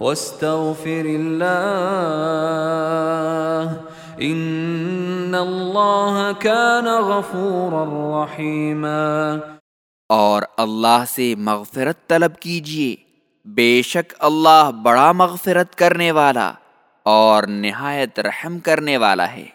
واستغفر الله ان اللہ كان غفورا رحیما اور اللہ سے مغفرت طلب کیجیے بے شک اللہ بڑا مغفرت کرنے والا اور نہایت رحم کرنے والا ہے۔